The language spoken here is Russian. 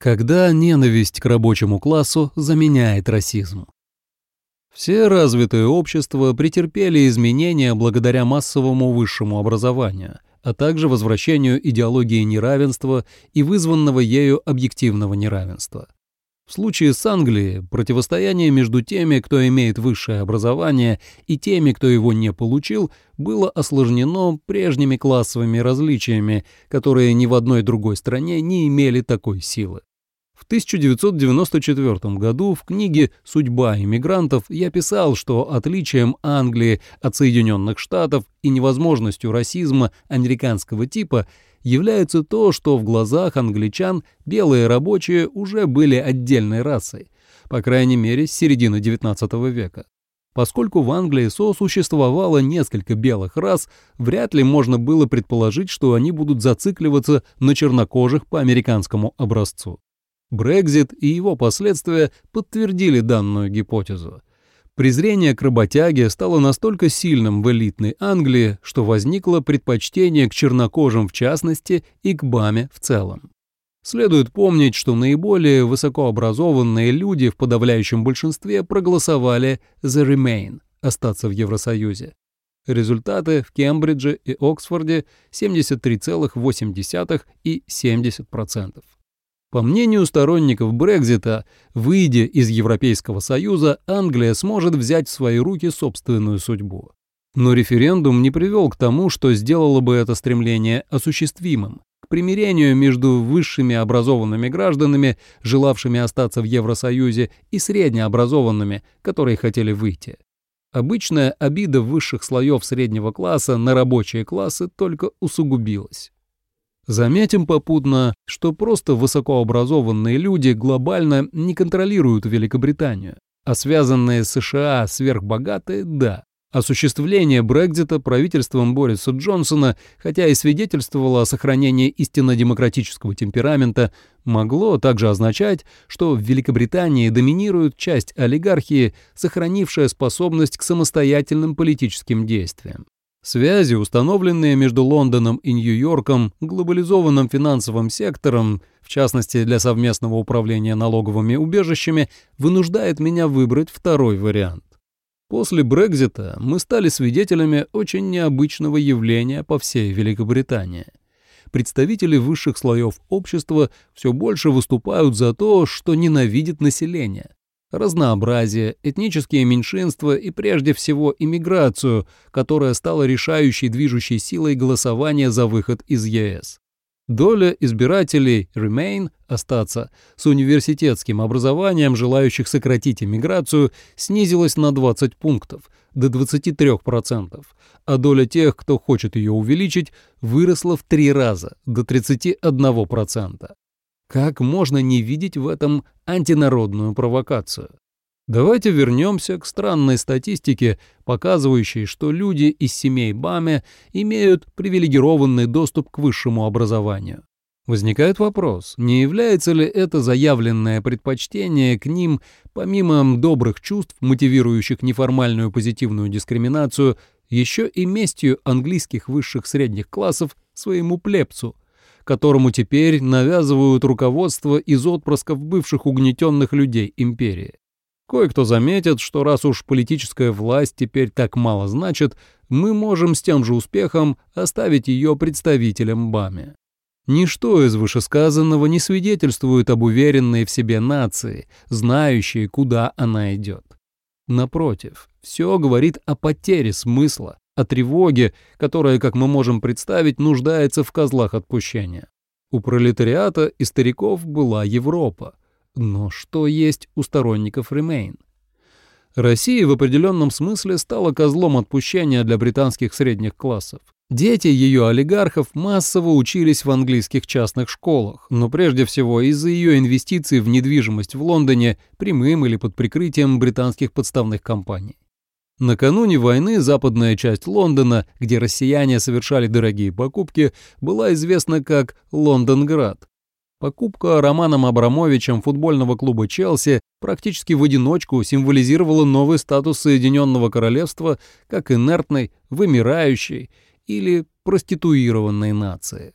Когда ненависть к рабочему классу заменяет расизм. Все развитые общества претерпели изменения благодаря массовому высшему образованию, а также возвращению идеологии неравенства и вызванного ею объективного неравенства. В случае с Англией противостояние между теми, кто имеет высшее образование, и теми, кто его не получил, было осложнено прежними классовыми различиями, которые ни в одной другой стране не имели такой силы. В 1994 году в книге «Судьба иммигрантов» я писал, что отличием Англии от Соединенных Штатов и невозможностью расизма американского типа является то, что в глазах англичан белые рабочие уже были отдельной расой, по крайней мере, с середины XIX века. Поскольку в Англии сосуществовало несколько белых рас, вряд ли можно было предположить, что они будут зацикливаться на чернокожих по американскому образцу. Брекзит и его последствия подтвердили данную гипотезу. Презрение к работяге стало настолько сильным в элитной Англии, что возникло предпочтение к чернокожим в частности и к Баме в целом. Следует помнить, что наиболее высокообразованные люди в подавляющем большинстве проголосовали за Remain – остаться в Евросоюзе. Результаты в Кембридже и Оксфорде 73,8 и 70%. По мнению сторонников Брекзита, выйдя из Европейского Союза, Англия сможет взять в свои руки собственную судьбу. Но референдум не привел к тому, что сделало бы это стремление осуществимым, к примирению между высшими образованными гражданами, желавшими остаться в Евросоюзе, и среднеобразованными, которые хотели выйти. Обычная обида высших слоев среднего класса на рабочие классы только усугубилась. Заметим попутно, что просто высокообразованные люди глобально не контролируют Великобританию, а связанные с США сверхбогатые – да. Осуществление Брекзита правительством Бориса Джонсона, хотя и свидетельствовало о сохранении истинно демократического темперамента, могло также означать, что в Великобритании доминирует часть олигархии, сохранившая способность к самостоятельным политическим действиям. Связи, установленные между Лондоном и Нью-Йорком, глобализованным финансовым сектором, в частности для совместного управления налоговыми убежищами, вынуждает меня выбрать второй вариант. После Брекзита мы стали свидетелями очень необычного явления по всей Великобритании. Представители высших слоев общества все больше выступают за то, что ненавидит население, разнообразие, этнические меньшинства и прежде всего иммиграцию, которая стала решающей движущей силой голосования за выход из ЕС. Доля избирателей Remain остаться с университетским образованием, желающих сократить иммиграцию, снизилась на 20 пунктов, до 23%, а доля тех, кто хочет ее увеличить, выросла в три раза, до 31%. Как можно не видеть в этом антинародную провокацию? Давайте вернемся к странной статистике, показывающей, что люди из семей Баме имеют привилегированный доступ к высшему образованию. Возникает вопрос, не является ли это заявленное предпочтение к ним, помимо добрых чувств, мотивирующих неформальную позитивную дискриминацию, еще и местью английских высших средних классов своему плебсу, которому теперь навязывают руководство из отпрысков бывших угнетенных людей империи. Кое-кто заметит, что раз уж политическая власть теперь так мало значит, мы можем с тем же успехом оставить ее представителям БАМе. Ничто из вышесказанного не свидетельствует об уверенной в себе нации, знающей, куда она идет. Напротив, все говорит о потере смысла, о тревоге, которая, как мы можем представить, нуждается в козлах отпущения. У пролетариата и стариков была Европа. Но что есть у сторонников Remain? Россия в определенном смысле стала козлом отпущения для британских средних классов. Дети ее олигархов массово учились в английских частных школах, но прежде всего из-за ее инвестиций в недвижимость в Лондоне прямым или под прикрытием британских подставных компаний. Накануне войны западная часть Лондона, где россияне совершали дорогие покупки, была известна как Лондонград. Покупка Романом Абрамовичем футбольного клуба «Челси» практически в одиночку символизировала новый статус Соединенного Королевства как инертной, вымирающей или проституированной нации.